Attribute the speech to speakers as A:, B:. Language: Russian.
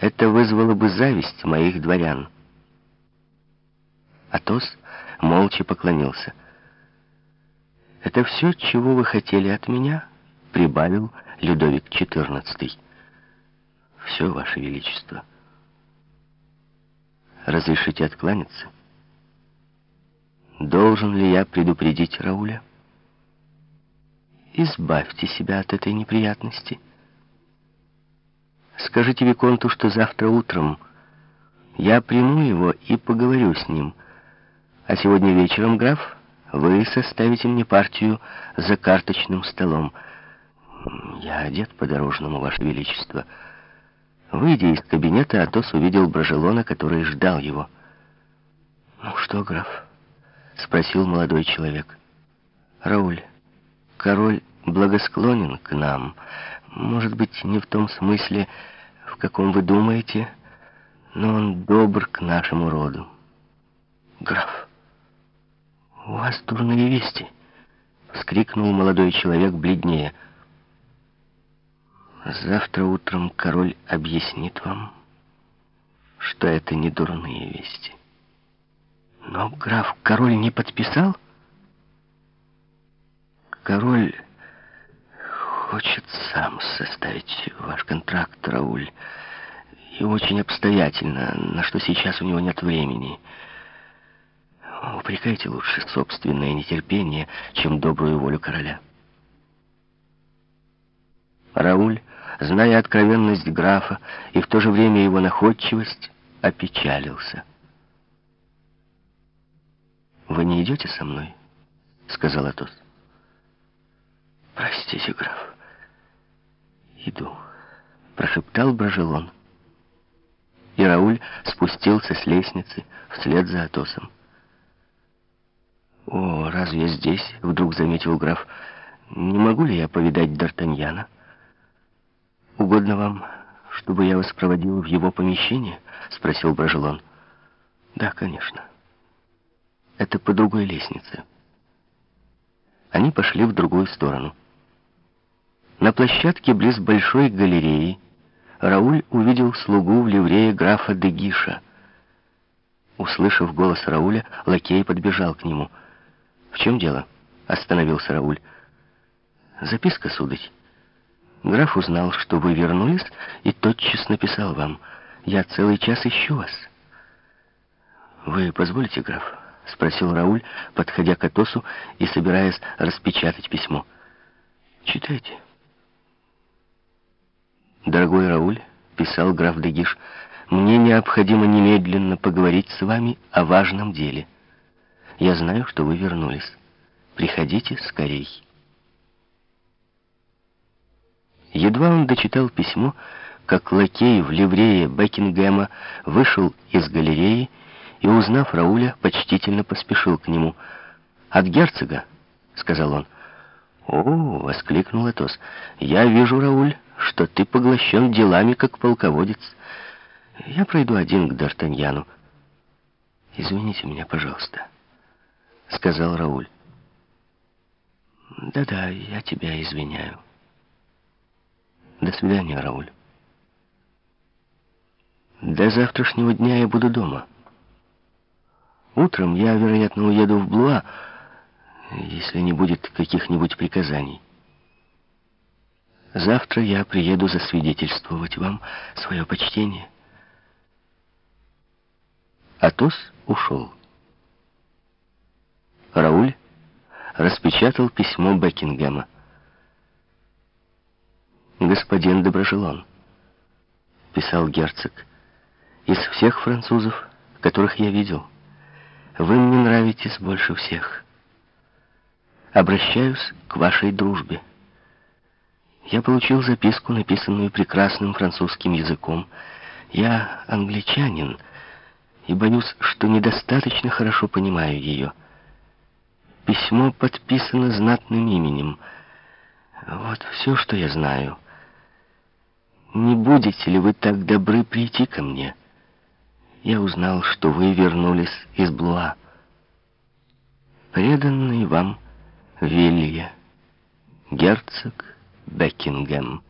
A: это вызвало бы зависть моих дворян. Атос молча поклонился. «Это все, чего вы хотели от меня?» — прибавил Людовик XIV. «Все, Ваше Величество. Разрешите откланяться? Должен ли я предупредить Рауля? Избавьте себя от этой неприятности. Скажите Виконту, что завтра утром я приму его и поговорю с ним. А сегодня вечером, граф, вы составите мне партию за карточным столом. Я одет по-дорожному, Ваше Величество. Выйдя из кабинета, Атос увидел Брожелона, который ждал его. «Ну что, граф?» — спросил молодой человек. «Рауль, король благосклонен к нам. Может быть, не в том смысле, в каком вы думаете, но он добр к нашему роду. Граф, у вас дурные вести!» — вскрикнул молодой человек бледнее. «Завтра утром король объяснит вам, что это не дурные вести». «Но граф, король не подписал?» «Король хочет сам составить ваш контракт, Рауль, и очень обстоятельно, на что сейчас у него нет времени». Упрекайте лучше собственное нетерпение, чем добрую волю короля. Рауль, зная откровенность графа и в то же время его находчивость, опечалился. «Вы не идете со мной?» — сказал Атос. «Простите, граф. Иду», — прошептал Брожелон. И Рауль спустился с лестницы вслед за Атосом. «О, разве я здесь?» — вдруг заметил граф. «Не могу ли я повидать Д'Артаньяна? Угодно вам, чтобы я вас проводил в его помещение?» — спросил Брожелон. «Да, конечно. Это по другой лестнице». Они пошли в другую сторону. На площадке близ большой галереи Рауль увидел слугу в ливрее графа Дегиша. Услышав голос Рауля, лакей подбежал к нему — «В чем дело?» — остановился Рауль. «Записка, сударь. Граф узнал, что вы вернулись, и тотчас написал вам. Я целый час ищу вас». «Вы позволите, граф?» — спросил Рауль, подходя к Атосу и собираясь распечатать письмо. «Читайте». «Дорогой Рауль», — писал граф Дегиш, — «мне необходимо немедленно поговорить с вами о важном деле». Я знаю, что вы вернулись. Приходите скорей. Едва он дочитал письмо, как лакей в ливрее Бекингема вышел из галереи и, узнав Рауля, почтительно поспешил к нему. «От герцога», — сказал он. «О!» — воскликнул Атос. «Я вижу, Рауль, что ты поглощен делами, как полководец. Я пройду один к Д'Артаньяну. Извините меня, пожалуйста». — сказал Рауль. «Да-да, я тебя извиняю. До свидания, Рауль. До завтрашнего дня я буду дома. Утром я, вероятно, уеду в Блуа, если не будет каких-нибудь приказаний. Завтра я приеду засвидетельствовать вам свое почтение». Атос ушел. Рауль распечатал письмо Бекингема. «Господин Доброжелон», — писал герцог, — «из всех французов, которых я видел, вы мне нравитесь больше всех. Обращаюсь к вашей дружбе. Я получил записку, написанную прекрасным французским языком. Я англичанин и боюсь, что недостаточно хорошо понимаю ее». Письмо подписано знатным именем. Вот все, что я знаю. Не будете ли вы так добры прийти ко мне? Я узнал, что вы вернулись из Блуа. Преданный вам Вилья, герцог Бекингем.